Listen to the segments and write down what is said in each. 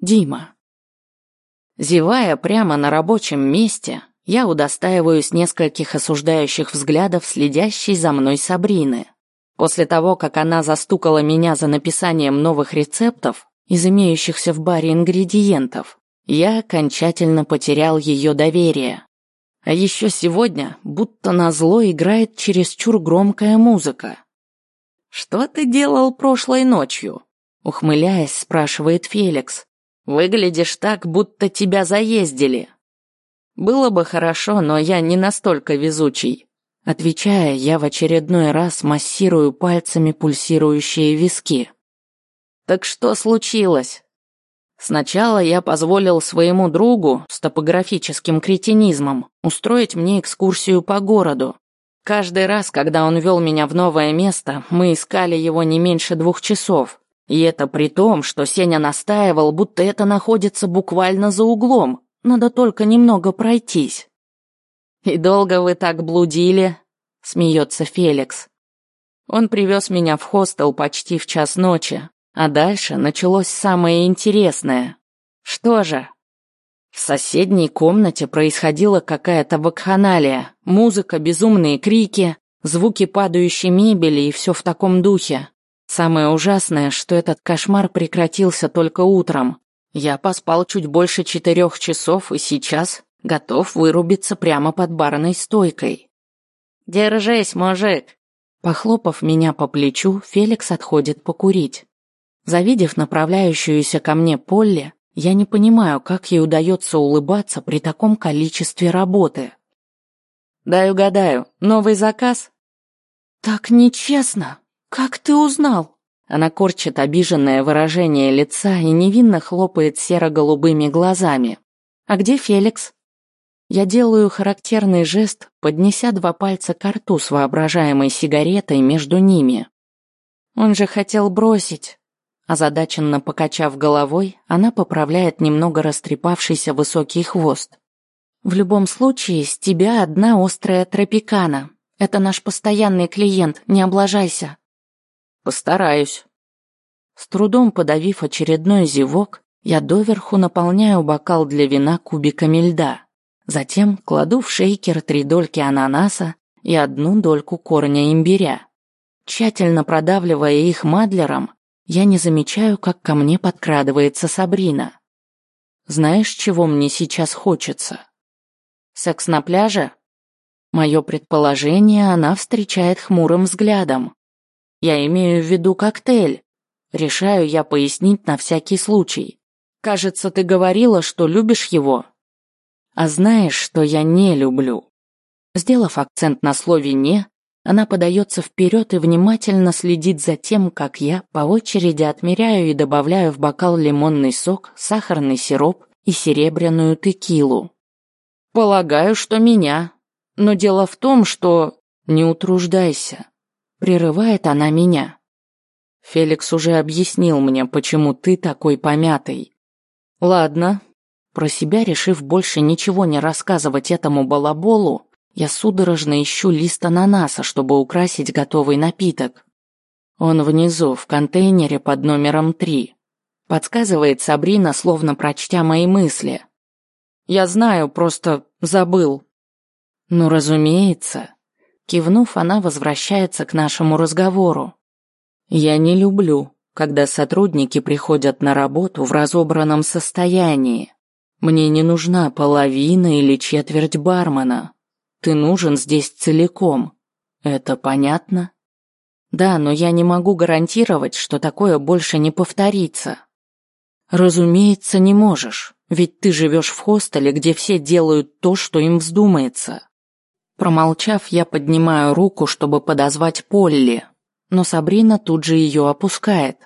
Дима. Зевая прямо на рабочем месте, я удостаиваюсь нескольких осуждающих взглядов следящей за мной Сабрины. После того, как она застукала меня за написанием новых рецептов из имеющихся в баре ингредиентов, я окончательно потерял ее доверие. А еще сегодня, будто назло, играет чересчур громкая музыка. «Что ты делал прошлой ночью?» Ухмыляясь, спрашивает Феликс. «Выглядишь так, будто тебя заездили». «Было бы хорошо, но я не настолько везучий». Отвечая, я в очередной раз массирую пальцами пульсирующие виски. «Так что случилось?» Сначала я позволил своему другу с топографическим кретинизмом устроить мне экскурсию по городу. Каждый раз, когда он вел меня в новое место, мы искали его не меньше двух часов. И это при том, что Сеня настаивал, будто это находится буквально за углом, надо только немного пройтись. «И долго вы так блудили?» — смеется Феликс. Он привез меня в хостел почти в час ночи, а дальше началось самое интересное. Что же? В соседней комнате происходила какая-то вакханалия, музыка, безумные крики, звуки падающей мебели и все в таком духе. Самое ужасное, что этот кошмар прекратился только утром. Я поспал чуть больше четырех часов и сейчас готов вырубиться прямо под барной стойкой. «Держись, мужик!» Похлопав меня по плечу, Феликс отходит покурить. Завидев направляющуюся ко мне Полли, я не понимаю, как ей удается улыбаться при таком количестве работы. «Дай угадаю, новый заказ?» «Так нечестно! Как ты узнал?» Она корчит обиженное выражение лица и невинно хлопает серо-голубыми глазами. «А где Феликс?» Я делаю характерный жест, поднеся два пальца к рту с воображаемой сигаретой между ними. Он же хотел бросить. Озадаченно покачав головой, она поправляет немного растрепавшийся высокий хвост. «В любом случае, с тебя одна острая тропикана. Это наш постоянный клиент, не облажайся». «Постараюсь». С трудом подавив очередной зевок, я доверху наполняю бокал для вина кубиками льда. Затем кладу в шейкер три дольки ананаса и одну дольку корня имбиря. Тщательно продавливая их мадлером, я не замечаю, как ко мне подкрадывается Сабрина. Знаешь, чего мне сейчас хочется? Секс на пляже? Мое предположение она встречает хмурым взглядом. Я имею в виду коктейль. Решаю я пояснить на всякий случай. Кажется, ты говорила, что любишь его. А знаешь, что я не люблю? Сделав акцент на слове «не», она подается вперед и внимательно следит за тем, как я по очереди отмеряю и добавляю в бокал лимонный сок, сахарный сироп и серебряную текилу. Полагаю, что меня. Но дело в том, что... Не утруждайся. Прерывает она меня. Феликс уже объяснил мне, почему ты такой помятый. Ладно. Про себя решив больше ничего не рассказывать этому балаболу, я судорожно ищу лист ананаса, чтобы украсить готовый напиток. Он внизу, в контейнере под номером три. Подсказывает Сабрина, словно прочтя мои мысли. Я знаю, просто забыл. Ну, разумеется. Кивнув, она возвращается к нашему разговору. Я не люблю, когда сотрудники приходят на работу в разобранном состоянии. Мне не нужна половина или четверть бармена. Ты нужен здесь целиком. Это понятно? Да, но я не могу гарантировать, что такое больше не повторится. Разумеется, не можешь, ведь ты живешь в хостеле, где все делают то, что им вздумается. Промолчав, я поднимаю руку, чтобы подозвать Полли, но Сабрина тут же ее опускает.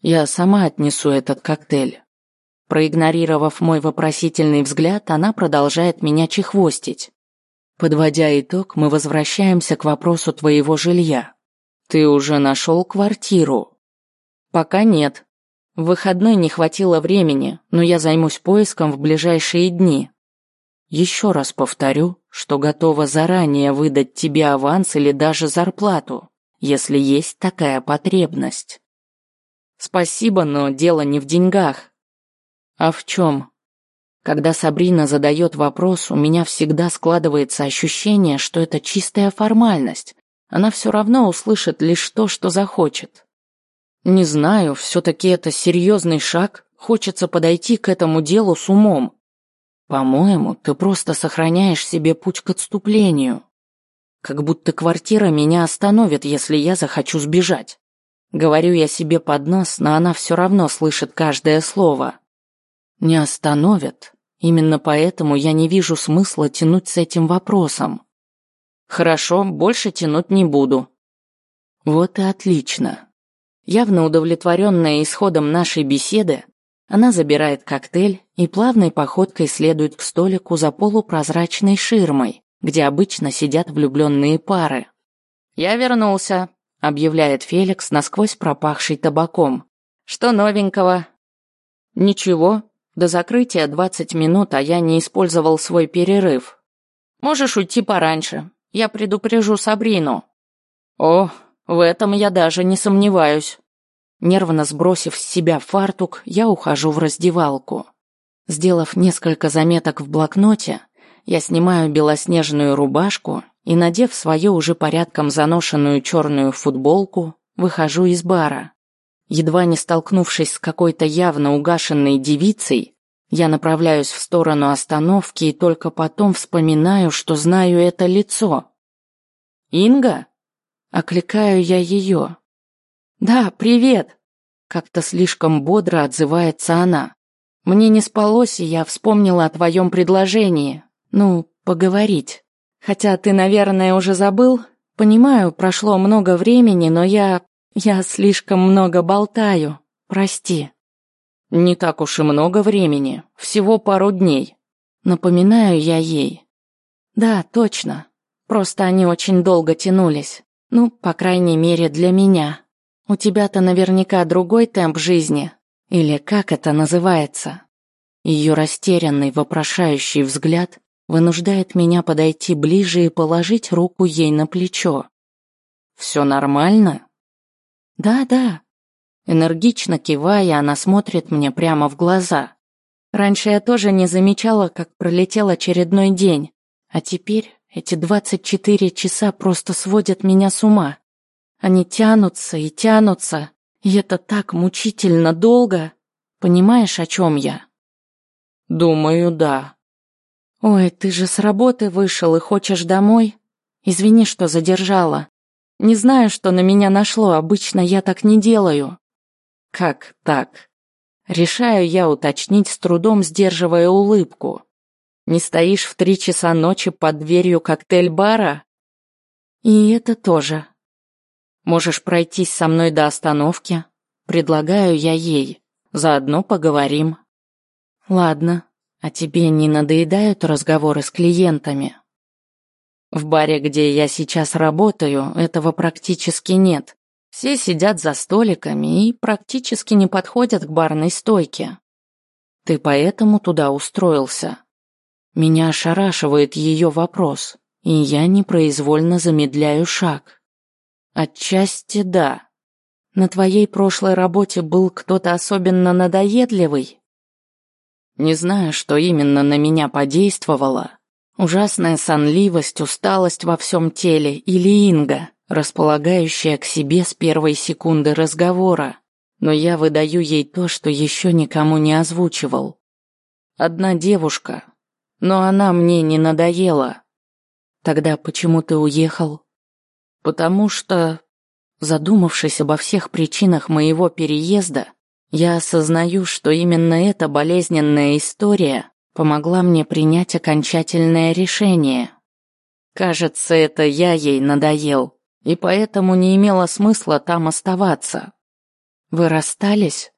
Я сама отнесу этот коктейль. Проигнорировав мой вопросительный взгляд, она продолжает меня чехвостить. Подводя итог, мы возвращаемся к вопросу твоего жилья. Ты уже нашел квартиру? Пока нет. В выходной не хватило времени, но я займусь поиском в ближайшие дни. Еще раз повторю, что готова заранее выдать тебе аванс или даже зарплату, если есть такая потребность. Спасибо, но дело не в деньгах. А в чем? Когда Сабрина задает вопрос, у меня всегда складывается ощущение, что это чистая формальность. Она все равно услышит лишь то, что захочет. Не знаю, все-таки это серьезный шаг. Хочется подойти к этому делу с умом. По-моему, ты просто сохраняешь себе путь к отступлению. Как будто квартира меня остановит, если я захочу сбежать. Говорю я себе под нос, но она все равно слышит каждое слово. Не остановит, Именно поэтому я не вижу смысла тянуть с этим вопросом. Хорошо, больше тянуть не буду. Вот и отлично. Явно удовлетворенная исходом нашей беседы, она забирает коктейль и плавной походкой следует к столику за полупрозрачной ширмой, где обычно сидят влюбленные пары. «Я вернулся», — объявляет Феликс, насквозь пропахший табаком. «Что новенького?» «Ничего, до закрытия 20 минут, а я не использовал свой перерыв. Можешь уйти пораньше. Я предупрежу Сабрину. О, в этом я даже не сомневаюсь. Нервно сбросив с себя фартук, я ухожу в раздевалку. Сделав несколько заметок в блокноте, я снимаю белоснежную рубашку и, надев свою уже порядком заношенную черную футболку, выхожу из бара. Едва не столкнувшись с какой-то явно угашенной девицей, я направляюсь в сторону остановки и только потом вспоминаю, что знаю это лицо. «Инга?» — окликаю я ее. «Да, привет!» — как-то слишком бодро отзывается она. «Мне не спалось, и я вспомнила о твоем предложении. Ну, поговорить. Хотя ты, наверное, уже забыл. Понимаю, прошло много времени, но я я слишком много болтаю. Прости. Не так уж и много времени, всего пару дней. Напоминаю я ей. Да, точно. Просто они очень долго тянулись. Ну, по крайней мере, для меня. У тебя-то наверняка другой темп жизни. Или как это называется? Ее растерянный, вопрошающий взгляд вынуждает меня подойти ближе и положить руку ей на плечо. «Все нормально?» «Да-да». Энергично кивая, она смотрит мне прямо в глаза. Раньше я тоже не замечала, как пролетел очередной день, а теперь эти 24 часа просто сводят меня с ума. Они тянутся и тянутся, и это так мучительно долго. Понимаешь, о чем я? Думаю, да. Ой, ты же с работы вышел и хочешь домой? Извини, что задержала. Не знаю, что на меня нашло, обычно я так не делаю. Как так? Решаю я уточнить, с трудом сдерживая улыбку. Не стоишь в три часа ночи под дверью коктейль-бара? И это тоже. Можешь пройтись со мной до остановки. Предлагаю я ей. Заодно поговорим. Ладно. А тебе не надоедают разговоры с клиентами? В баре, где я сейчас работаю, этого практически нет. Все сидят за столиками и практически не подходят к барной стойке. Ты поэтому туда устроился? Меня ошарашивает ее вопрос, и я непроизвольно замедляю шаг. Отчасти да. На твоей прошлой работе был кто-то особенно надоедливый? Не знаю, что именно на меня подействовало, Ужасная сонливость, усталость во всем теле или Инга, располагающая к себе с первой секунды разговора. Но я выдаю ей то, что еще никому не озвучивал. Одна девушка, но она мне не надоела. Тогда почему ты уехал? Потому что, задумавшись обо всех причинах моего переезда, я осознаю, что именно эта болезненная история помогла мне принять окончательное решение. Кажется, это я ей надоел, и поэтому не имело смысла там оставаться. Вы расстались?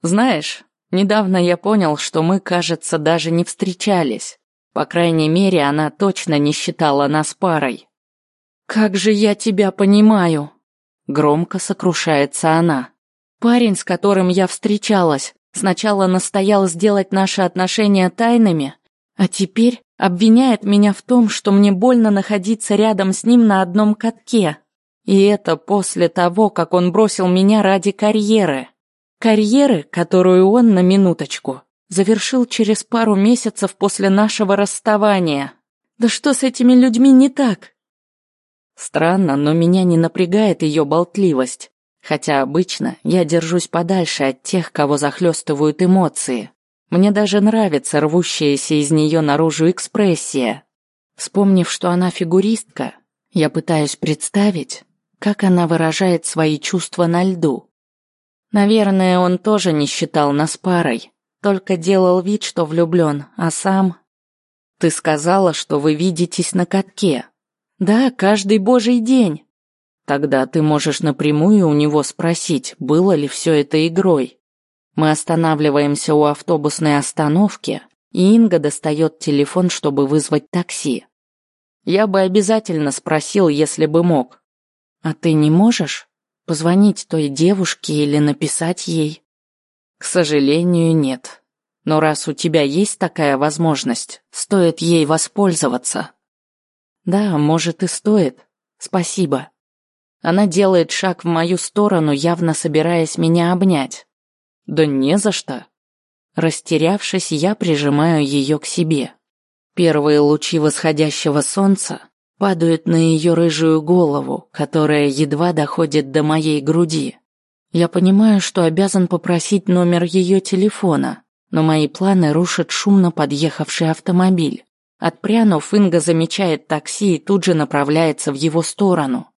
Знаешь, недавно я понял, что мы, кажется, даже не встречались. По крайней мере, она точно не считала нас парой. «Как же я тебя понимаю!» Громко сокрушается она. «Парень, с которым я встречалась, Сначала настоял сделать наши отношения тайными, а теперь обвиняет меня в том, что мне больно находиться рядом с ним на одном катке. И это после того, как он бросил меня ради карьеры. Карьеры, которую он на минуточку Завершил через пару месяцев после нашего расставания. Да что с этими людьми не так? Странно, но меня не напрягает ее болтливость. Хотя обычно я держусь подальше от тех, кого захлестывают эмоции. Мне даже нравится рвущаяся из нее наружу экспрессия. Вспомнив, что она фигуристка, я пытаюсь представить, как она выражает свои чувства на льду. Наверное, он тоже не считал нас парой, только делал вид, что влюблен, а сам... Ты сказала, что вы видитесь на катке. Да, каждый божий день. Тогда ты можешь напрямую у него спросить, было ли все это игрой. Мы останавливаемся у автобусной остановки, и Инга достает телефон, чтобы вызвать такси. Я бы обязательно спросил, если бы мог. А ты не можешь позвонить той девушке или написать ей? К сожалению, нет. Но раз у тебя есть такая возможность, стоит ей воспользоваться. Да, может и стоит. Спасибо. Она делает шаг в мою сторону, явно собираясь меня обнять. Да не за что. Растерявшись, я прижимаю ее к себе. Первые лучи восходящего солнца падают на ее рыжую голову, которая едва доходит до моей груди. Я понимаю, что обязан попросить номер ее телефона, но мои планы рушит шумно подъехавший автомобиль. Отпрянув, Инга замечает такси и тут же направляется в его сторону.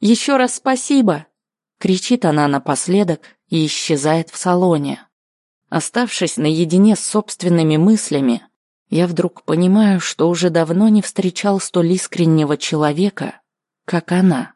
«Еще раз спасибо!» — кричит она напоследок и исчезает в салоне. Оставшись наедине с собственными мыслями, я вдруг понимаю, что уже давно не встречал столь искреннего человека, как она.